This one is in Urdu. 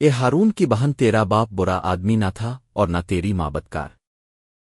اے ہارون کی بہن تیرا باپ برا آدمی نہ تھا اور نہ تیری ماں بدکار